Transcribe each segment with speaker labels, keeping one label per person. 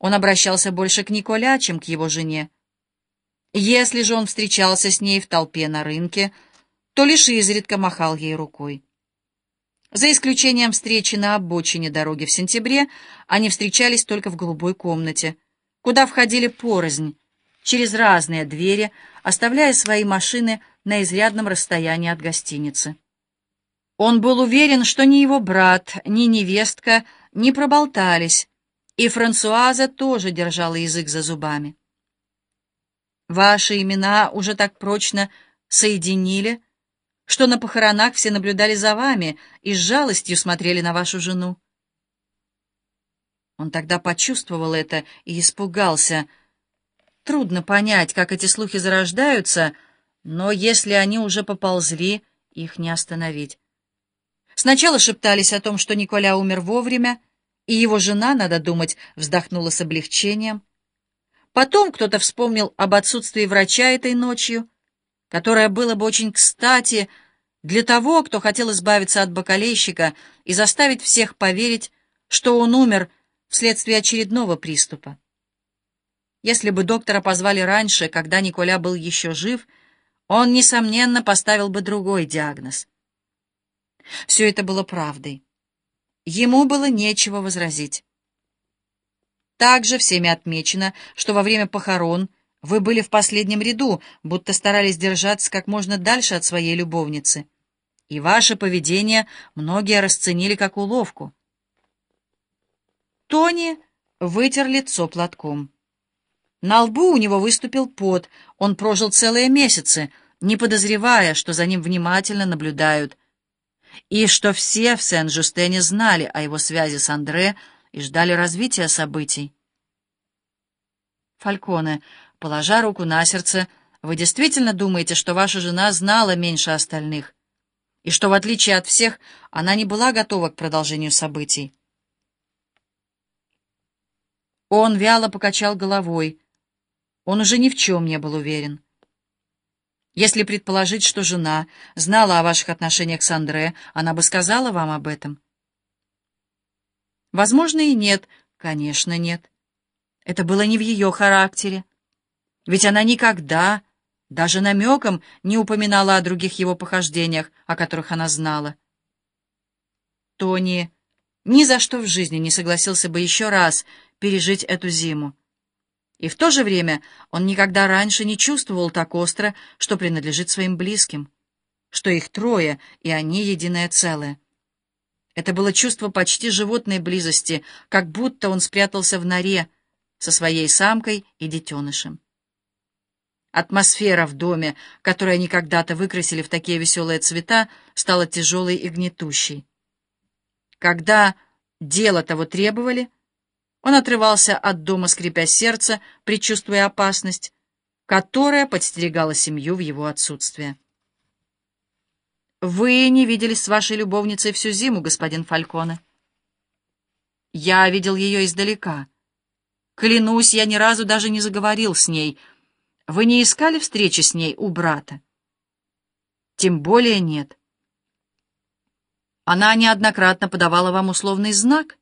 Speaker 1: он обращался больше к Николя, чем к его жене. Если же он встречался с ней в толпе на рынке, то лишь изредка махал ей рукой. За исключением встречи на обочине дороги в сентябре, они встречались только в голубой комнате, куда входили порознь, через разные двери, оставляя свои машины на изрядном расстоянии от гостиницы. Он был уверен, что ни его брат, ни невестка не проболтались, и Франсуаза тоже держала язык за зубами. Ваши имена уже так прочно соединили, что на похоронах все наблюдали за вами и с жалостью смотрели на вашу жену. Он тогда почувствовал это и испугался. Трудно понять, как эти слухи зарождаются, но если они уже поползли, их не остановить. Сначала шептались о том, что Николя умер вовремя, и его жена, надо думать, вздохнула с облегчением. Потом кто-то вспомнил об отсутствии врача этой ночью, которое было бы очень кстати для того, кто хотел избавиться от бокалейщика и заставить всех поверить, что он умер вследствие очередного приступа. Если бы доктора позвали раньше, когда Николя был еще жив, он, несомненно, поставил бы другой диагноз. Все это было правдой. Ему было нечего возразить. Также всеми отмечено, что во время похорон вы были в последнем ряду, будто старались держаться как можно дальше от своей любовницы. И ваше поведение многие расценили как уловку. Тони вытер лицо платком. На лбу у него выступил пот, он прожил целые месяцы, не подозревая, что за ним внимательно наблюдают, и что все в Сен-Жустене знали о его связи с Андре и ждали развития событий. Фальконе, положа руку на сердце, вы действительно думаете, что ваша жена знала меньше остальных, и что, в отличие от всех, она не была готова к продолжению событий? Он вяло покачал головой. Он уже ни в чем не был уверен. Если предположить, что жена знала о ваших отношениях с Андре, она бы сказала вам об этом. Возможно, и нет. Конечно, нет. Это было не в ее характере. Ведь она никогда, даже намеком, не упоминала о других его похождениях, о которых она знала. Тони ни за что в жизни не согласился бы еще раз пережить эту зиму. И в то же время он никогда раньше не чувствовал так остро, что принадлежит своим близким, что их трое, и они единое целое. Это было чувство почти животной близости, как будто он спрятался в норе со своей самкой и детенышем. Атмосфера в доме, которую они когда-то выкрасили в такие веселые цвета, стала тяжелой и гнетущей. Когда дело того требовали, он отрывался от дома, скрипя сердце, предчувствуя опасность, которая подстерегала семью в его отсутствие. «Вы не виделись с вашей любовницей всю зиму, господин Фальконе?» «Я видел ее издалека. Клянусь, я ни разу даже не заговорил с ней. Вы не искали встречи с ней у брата?» «Тем более нет». «Она неоднократно подавала вам условный знак?»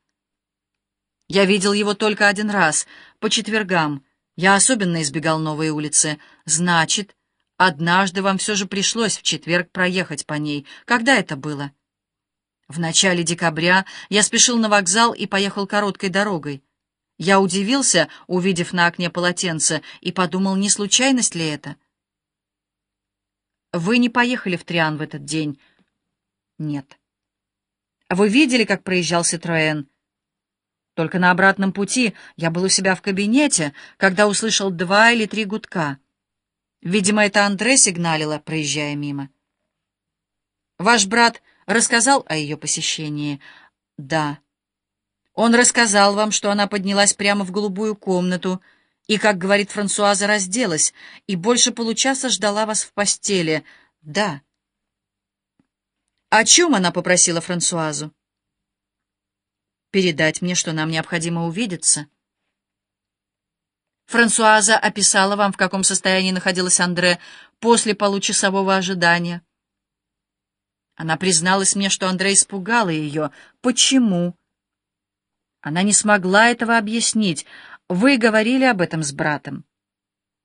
Speaker 1: «Я видел его только один раз, по четвергам. Я особенно избегал новой улицы. Значит, Однажды вам все же пришлось в четверг проехать по ней. Когда это было? В начале декабря я спешил на вокзал и поехал короткой дорогой. Я удивился, увидев на окне полотенце, и подумал, не случайность ли это. Вы не поехали в Триан в этот день? Нет. Вы видели, как проезжал Ситроэн? Только на обратном пути я был у себя в кабинете, когда услышал два или три гудка. Видимо, это Андре сигналила, проезжая мимо. Ваш брат рассказал о ее посещении? Да. Он рассказал вам, что она поднялась прямо в голубую комнату и, как говорит Франсуаза, разделась и больше получаса ждала вас в постели. Да. О чем она попросила Франсуазу? Передать мне, что нам необходимо увидеться. Франсуаза описала вам, в каком состоянии находилась Андре после получасового ожидания. Она призналась мне, что Андрей испугала ее. Почему? Она не смогла этого объяснить. Вы говорили об этом с братом.